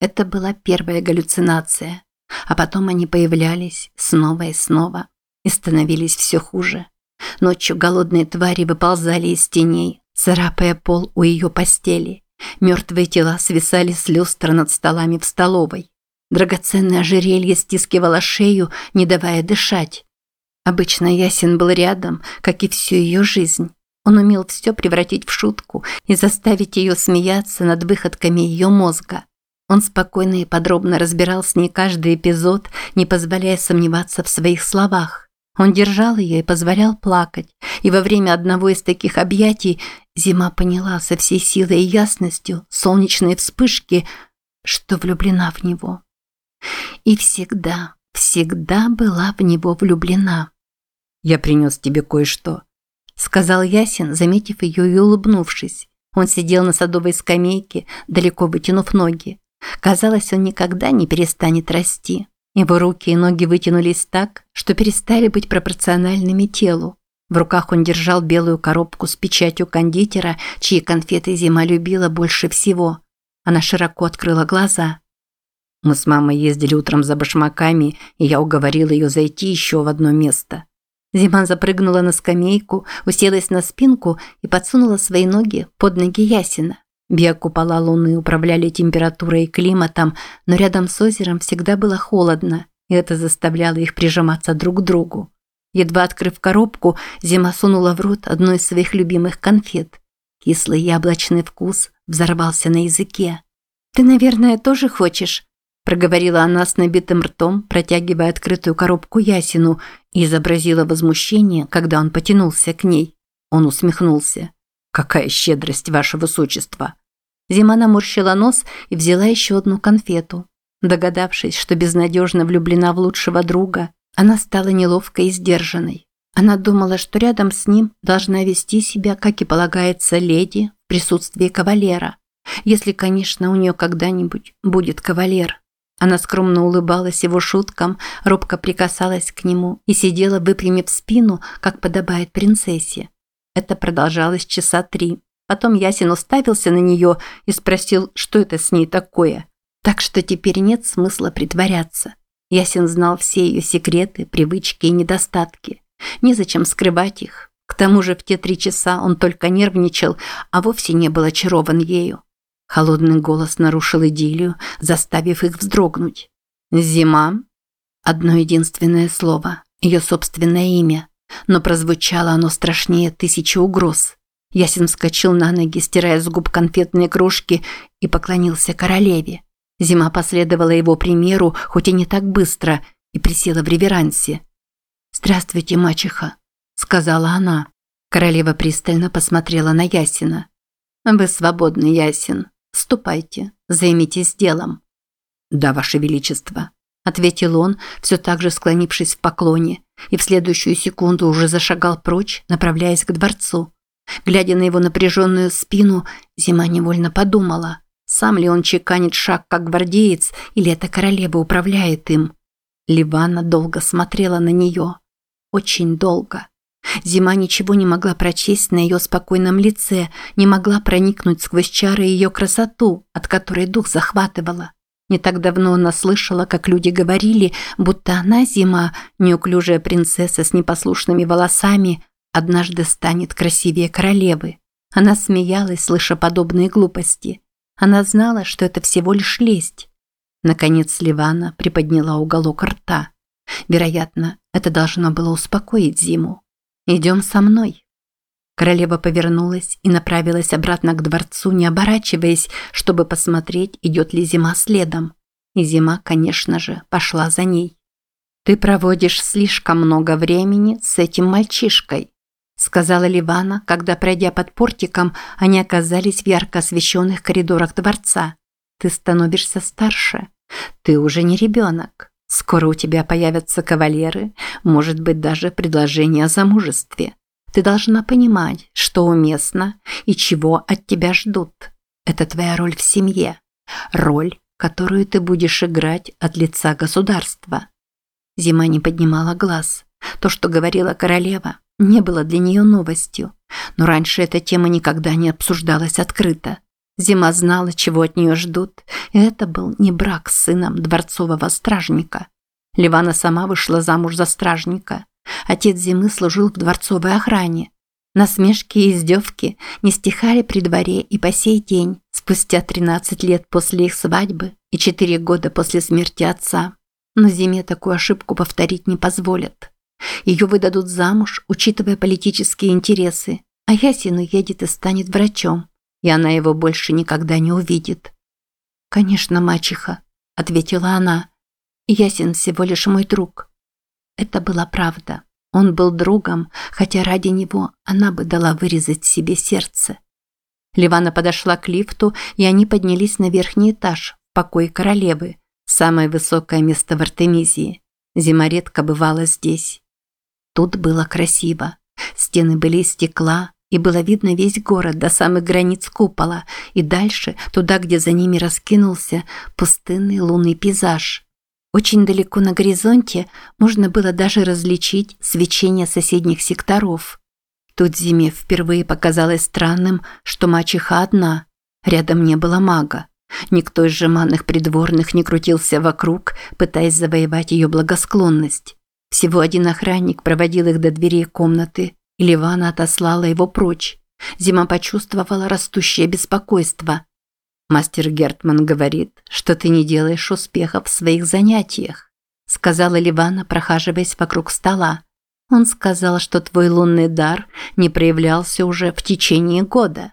Это была первая галлюцинация. А потом они появлялись снова и снова и становились все хуже. Ночью голодные твари выползали из теней, царапая пол у ее постели. Мертвые тела свисали с люстра над столами в столовой. Драгоценное ожерелье стискивало шею, не давая дышать. Обычно Ясин был рядом, как и всю ее жизнь. Он умел все превратить в шутку и заставить ее смеяться над выходками ее мозга. Он спокойно и подробно разбирал с ней каждый эпизод, не позволяя сомневаться в своих словах. Он держал ее и позволял плакать, и во время одного из таких объятий Зима поняла со всей силой и ясностью солнечной вспышки, что влюблена в него. И всегда, всегда была в него влюблена. «Я принес тебе кое-что», – сказал Ясин, заметив ее и улыбнувшись. Он сидел на садовой скамейке, далеко вытянув ноги. Казалось, он никогда не перестанет расти. Его руки и ноги вытянулись так, что перестали быть пропорциональными телу. В руках он держал белую коробку с печатью кондитера, чьи конфеты Зима любила больше всего. Она широко открыла глаза. Мы с мамой ездили утром за башмаками, и я уговорил ее зайти еще в одно место. Зима запрыгнула на скамейку, уселась на спинку и подсунула свои ноги под ноги Ясина. Биокупола Луны управляли температурой и климатом, но рядом с озером всегда было холодно, и это заставляло их прижиматься друг к другу. Едва открыв коробку, Зима сунула в рот одну из своих любимых конфет. Кислый яблочный вкус взорвался на языке. «Ты, наверное, тоже хочешь?» проговорила она с набитым ртом, протягивая открытую коробку Ясину, и изобразила возмущение, когда он потянулся к ней. Он усмехнулся. «Какая щедрость, ваше высочество!» Зима наморщила нос и взяла еще одну конфету. Догадавшись, что безнадежно влюблена в лучшего друга, она стала неловкой и сдержанной. Она думала, что рядом с ним должна вести себя, как и полагается леди, в присутствии кавалера. Если, конечно, у нее когда-нибудь будет кавалер. Она скромно улыбалась его шуткам, робко прикасалась к нему и сидела, выпрямив спину, как подобает принцессе. Это продолжалось часа три. Потом Ясин уставился на нее и спросил, что это с ней такое. Так что теперь нет смысла притворяться. Ясин знал все ее секреты, привычки и недостатки. Незачем скрывать их. К тому же в те три часа он только нервничал, а вовсе не был очарован ею. Холодный голос нарушил идиллию, заставив их вздрогнуть. «Зима?» Одно единственное слово, ее собственное имя, но прозвучало оно страшнее тысячи угроз. Ясен вскочил на ноги, стирая с губ конфетные крошки, и поклонился королеве. Зима последовала его примеру, хоть и не так быстро, и присела в реверансе. «Здравствуйте, мачеха», – сказала она. Королева пристально посмотрела на Ясина. «Вы свободны, Ясин. Ступайте, займитесь делом». «Да, ваше величество», – ответил он, все так же склонившись в поклоне, и в следующую секунду уже зашагал прочь, направляясь к дворцу. Глядя на его напряженную спину, Зима невольно подумала, сам ли он чеканит шаг как гвардеец, или эта королева управляет им. Ливана долго смотрела на нее. Очень долго. Зима ничего не могла прочесть на ее спокойном лице, не могла проникнуть сквозь чары ее красоту, от которой дух захватывала. Не так давно она слышала, как люди говорили, будто она, Зима, неуклюжая принцесса с непослушными волосами, однажды станет красивее королевы. Она смеялась, слыша подобные глупости. Она знала, что это всего лишь лесть. Наконец Ливана приподняла уголок рта. Вероятно, это должно было успокоить Зиму. «Идем со мной». Королева повернулась и направилась обратно к дворцу, не оборачиваясь, чтобы посмотреть, идет ли Зима следом. И Зима, конечно же, пошла за ней. «Ты проводишь слишком много времени с этим мальчишкой», сказала Ливана, когда, пройдя под портиком, они оказались в ярко освещенных коридорах дворца. «Ты становишься старше. Ты уже не ребенок. Скоро у тебя появятся кавалеры, может быть, даже предложение о замужестве. Ты должна понимать, что уместно и чего от тебя ждут. Это твоя роль в семье. Роль, которую ты будешь играть от лица государства». Зима не поднимала глаз. То, что говорила королева, не было для нее новостью. Но раньше эта тема никогда не обсуждалась открыто. Зима знала, чего от нее ждут, И это был не брак с сыном дворцового стражника. Ливана сама вышла замуж за стражника. Отец Зимы служил в дворцовой охране. Насмешки и издевки не стихали при дворе и по сей день, спустя 13 лет после их свадьбы и 4 года после смерти отца. Но Зиме такую ошибку повторить не позволят. Ее выдадут замуж, учитывая политические интересы, а Ясин уедет и станет врачом, и она его больше никогда не увидит. «Конечно, мачеха», – ответила она. «Ясин всего лишь мой друг». Это была правда. Он был другом, хотя ради него она бы дала вырезать себе сердце. Ливана подошла к лифту, и они поднялись на верхний этаж, в покой королевы, самое высокое место в Артемизии. Зима редко бывала здесь. Тут было красиво. Стены были из стекла, и было видно весь город до самых границ купола, и дальше, туда, где за ними раскинулся пустынный лунный пейзаж. Очень далеко на горизонте можно было даже различить свечение соседних секторов. Тут зиме впервые показалось странным, что мачеха одна. Рядом не было мага. Никто из жеманных придворных не крутился вокруг, пытаясь завоевать ее благосклонность. Всего один охранник проводил их до дверей комнаты, и Ливана отослала его прочь. Зима почувствовала растущее беспокойство. «Мастер Гертман говорит, что ты не делаешь успехов в своих занятиях», сказала Ливана, прохаживаясь вокруг стола. «Он сказал, что твой лунный дар не проявлялся уже в течение года».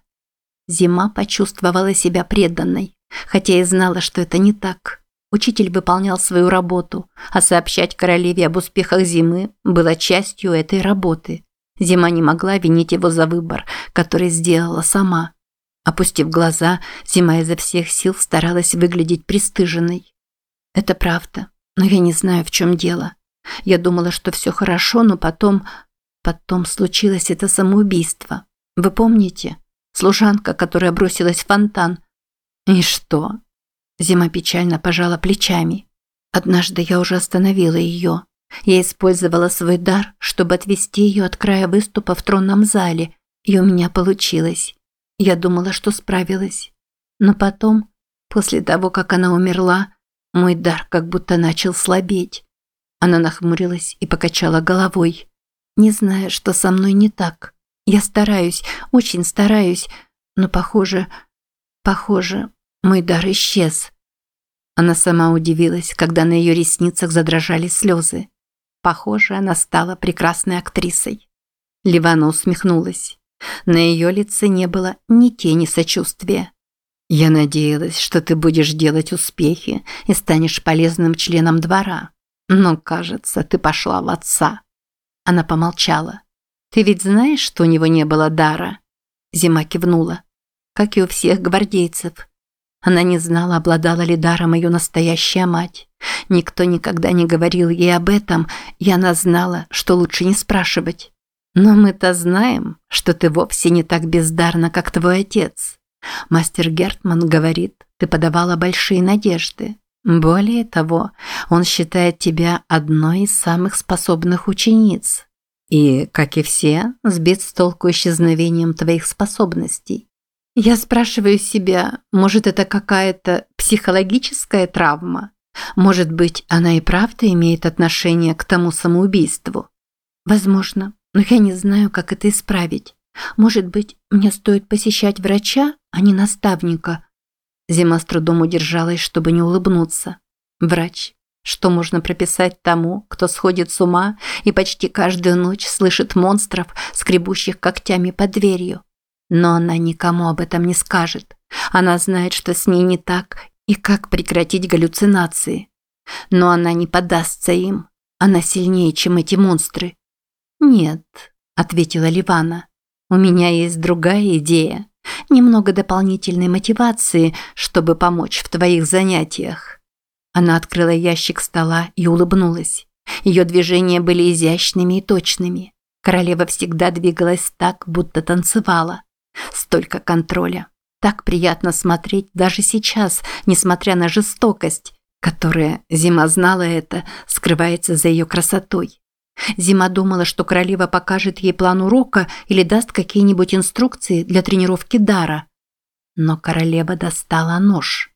Зима почувствовала себя преданной, хотя и знала, что это не так. Учитель выполнял свою работу, а сообщать королеве об успехах зимы было частью этой работы. Зима не могла винить его за выбор, который сделала сама. Опустив глаза, Зима изо всех сил старалась выглядеть пристыженной. «Это правда, но я не знаю, в чем дело. Я думала, что все хорошо, но потом... Потом случилось это самоубийство. Вы помните? Служанка, которая бросилась в фонтан. И что?» Зима печально пожала плечами. Однажды я уже остановила ее. Я использовала свой дар, чтобы отвести ее от края выступа в тронном зале, и у меня получилось. Я думала, что справилась. Но потом, после того, как она умерла, мой дар как будто начал слабеть. Она нахмурилась и покачала головой. Не знаю, что со мной не так. Я стараюсь, очень стараюсь, но похоже, похоже, мой дар исчез. Она сама удивилась, когда на ее ресницах задрожали слезы. Похоже, она стала прекрасной актрисой. Ливана усмехнулась. На ее лице не было ни тени сочувствия. «Я надеялась, что ты будешь делать успехи и станешь полезным членом двора. Но, кажется, ты пошла в отца». Она помолчала. «Ты ведь знаешь, что у него не было дара?» Зима кивнула. «Как и у всех гвардейцев. Она не знала, обладала ли даром ее настоящая мать. Никто никогда не говорил ей об этом, и она знала, что лучше не спрашивать. Но мы-то знаем, что ты вовсе не так бездарна, как твой отец. Мастер Гертман говорит, ты подавала большие надежды. Более того, он считает тебя одной из самых способных учениц. И, как и все, сбит с толку исчезновением твоих способностей. Я спрашиваю себя, может это какая-то психологическая травма? Может быть, она и правда имеет отношение к тому самоубийству? Возможно, но я не знаю, как это исправить. Может быть, мне стоит посещать врача, а не наставника? Зима с трудом удержалась, чтобы не улыбнуться. Врач. Что можно прописать тому, кто сходит с ума и почти каждую ночь слышит монстров, скребущих когтями под дверью? Но она никому об этом не скажет. Она знает, что с ней не так и как прекратить галлюцинации. Но она не поддастся им. Она сильнее, чем эти монстры. «Нет», – ответила Ливана. «У меня есть другая идея. Немного дополнительной мотивации, чтобы помочь в твоих занятиях». Она открыла ящик стола и улыбнулась. Ее движения были изящными и точными. Королева всегда двигалась так, будто танцевала. Столько контроля. Так приятно смотреть даже сейчас, несмотря на жестокость, которая, Зима знала это, скрывается за ее красотой. Зима думала, что королева покажет ей план урока или даст какие-нибудь инструкции для тренировки дара. Но королева достала нож.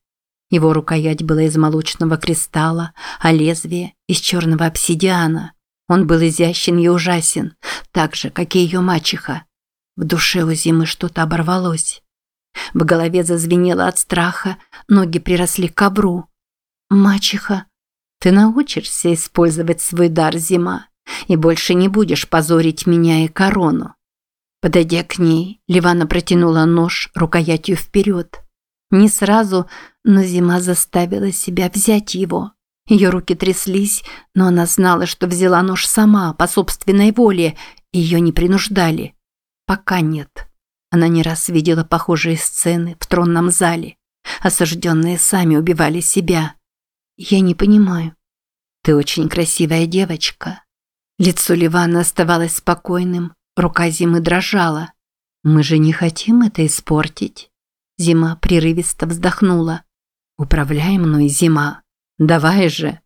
Его рукоять была из молочного кристалла, а лезвие – из черного обсидиана. Он был изящен и ужасен, так же, как и ее мачеха. В душе у Зимы что-то оборвалось. В голове зазвенело от страха, ноги приросли к ковру. «Мачеха, ты научишься использовать свой дар, Зима, и больше не будешь позорить меня и корону». Подойдя к ней, Ливана протянула нож рукоятью вперед. Не сразу, но зима заставила себя взять его. Ее руки тряслись, но она знала, что взяла нож сама, по собственной воле, ее не принуждали. Пока нет. Она не раз видела похожие сцены в тронном зале. Осажденные сами убивали себя. Я не понимаю. Ты очень красивая девочка. Лицо Ливана оставалось спокойным, рука Зимы дрожала. Мы же не хотим это испортить. Зима прерывисто вздохнула. «Управляй мной, Зима. Давай же».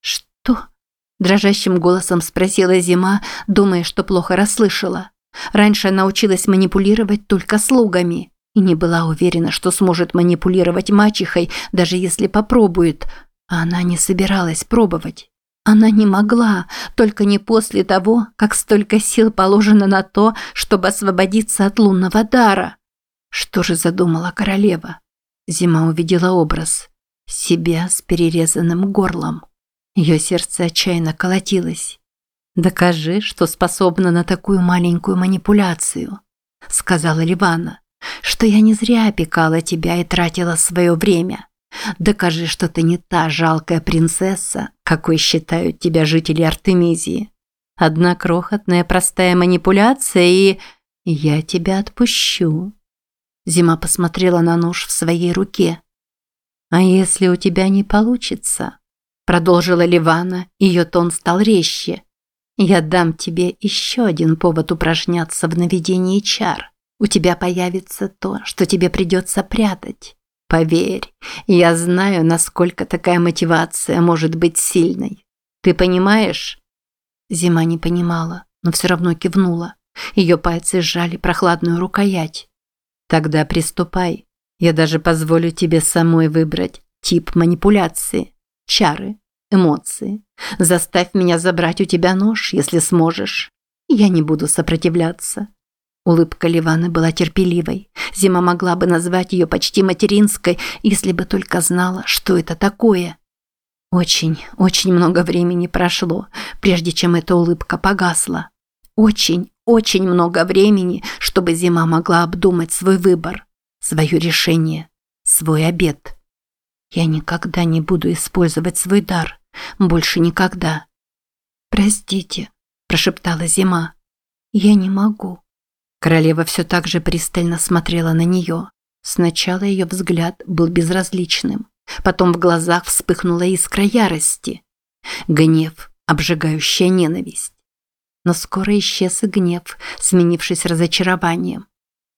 «Что?» – дрожащим голосом спросила Зима, думая, что плохо расслышала. Раньше она училась манипулировать только слугами и не была уверена, что сможет манипулировать мачехой, даже если попробует, а она не собиралась пробовать. Она не могла, только не после того, как столько сил положено на то, чтобы освободиться от лунного дара. Что же задумала королева? Зима увидела образ. Себя с перерезанным горлом. Ее сердце отчаянно колотилось. «Докажи, что способна на такую маленькую манипуляцию», – сказала Ливана, – «что я не зря опекала тебя и тратила свое время. Докажи, что ты не та жалкая принцесса, какой считают тебя жители Артемизии. Одна крохотная простая манипуляция, и я тебя отпущу». Зима посмотрела на нож в своей руке. «А если у тебя не получится?» Продолжила Ливана, ее тон стал резче. «Я дам тебе еще один повод упражняться в наведении чар. У тебя появится то, что тебе придется прятать. Поверь, я знаю, насколько такая мотивация может быть сильной. Ты понимаешь?» Зима не понимала, но все равно кивнула. Ее пальцы сжали прохладную рукоять. Тогда приступай. Я даже позволю тебе самой выбрать тип манипуляции, чары, эмоции. Заставь меня забрать у тебя нож, если сможешь. Я не буду сопротивляться. Улыбка Ливаны была терпеливой. Зима могла бы назвать ее почти материнской, если бы только знала, что это такое. Очень, очень много времени прошло, прежде чем эта улыбка погасла. Очень, очень много времени, чтобы Зима могла обдумать свой выбор, свое решение, свой обет. Я никогда не буду использовать свой дар. Больше никогда. «Простите», – прошептала Зима. «Я не могу». Королева все так же пристально смотрела на нее. Сначала ее взгляд был безразличным. Потом в глазах вспыхнула искра ярости. Гнев, обжигающая ненависть но скоро исчез и гнев, сменившись разочарованием.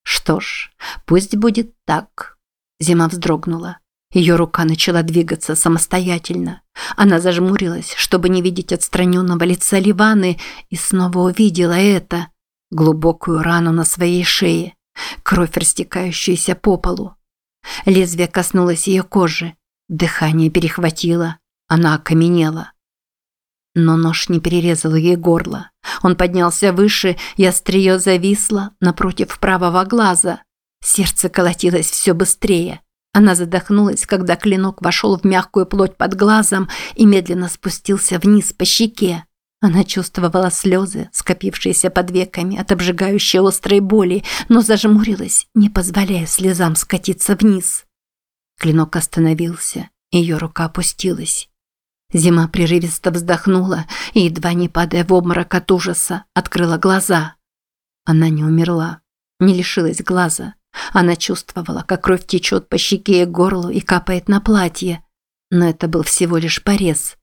Что ж, пусть будет так. Зима вздрогнула. Ее рука начала двигаться самостоятельно. Она зажмурилась, чтобы не видеть отстраненного лица Ливаны, и снова увидела это. Глубокую рану на своей шее, кровь, растекающаяся по полу. Лезвие коснулось ее кожи. Дыхание перехватило. Она окаменела. Но нож не перерезал ей горло. Он поднялся выше, и острие зависло напротив правого глаза. Сердце колотилось все быстрее. Она задохнулась, когда клинок вошел в мягкую плоть под глазом и медленно спустился вниз по щеке. Она чувствовала слезы, скопившиеся под веками от обжигающей острой боли, но зажмурилась, не позволяя слезам скатиться вниз. Клинок остановился, ее рука опустилась. Зима прерывисто вздохнула и, едва не падая в обморок от ужаса, открыла глаза. Она не умерла, не лишилась глаза. Она чувствовала, как кровь течет по щеке и горлу и капает на платье. Но это был всего лишь порез.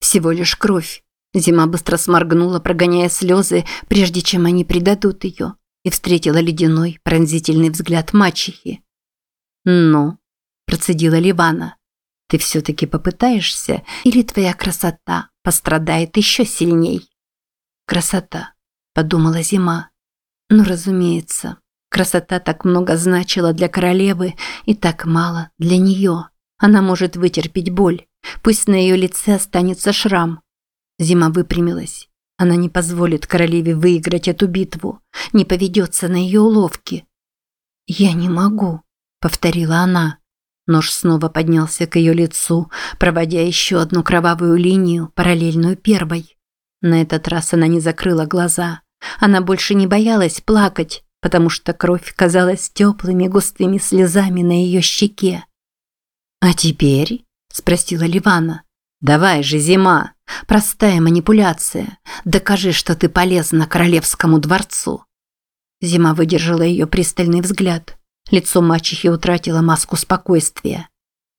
Всего лишь кровь. Зима быстро сморгнула, прогоняя слезы, прежде чем они предадут ее, и встретила ледяной, пронзительный взгляд мачехи. «Ну?» – процедила Ливана. Ты все-таки попытаешься, или твоя красота пострадает еще сильней? Красота, подумала Зима. Ну, разумеется, красота так много значила для королевы и так мало для нее. Она может вытерпеть боль. Пусть на ее лице останется шрам. Зима выпрямилась. Она не позволит королеве выиграть эту битву, не поведется на ее уловки. «Я не могу», – повторила она. Нож снова поднялся к ее лицу, проводя еще одну кровавую линию, параллельную первой. На этот раз она не закрыла глаза. Она больше не боялась плакать, потому что кровь казалась теплыми густыми слезами на ее щеке. «А теперь?» – спросила Ливана. «Давай же, зима! Простая манипуляция. Докажи, что ты полезна королевскому дворцу». Зима выдержала ее пристальный взгляд. Лицо мачехи утратило маску спокойствия.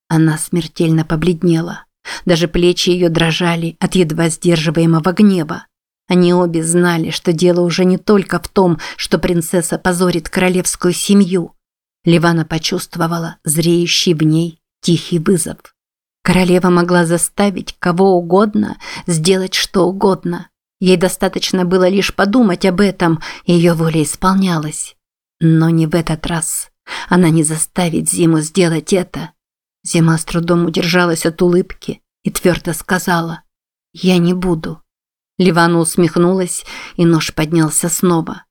Она смертельно побледнела. Даже плечи ее дрожали от едва сдерживаемого гнева. Они обе знали, что дело уже не только в том, что принцесса позорит королевскую семью. Ливана почувствовала зреющий в ней тихий вызов. Королева могла заставить кого угодно сделать что угодно. Ей достаточно было лишь подумать об этом, и ее воля исполнялась. Но не в этот раз. Она не заставит Зиму сделать это. Зима с трудом удержалась от улыбки и твердо сказала «Я не буду». Ливана усмехнулась, и нож поднялся снова.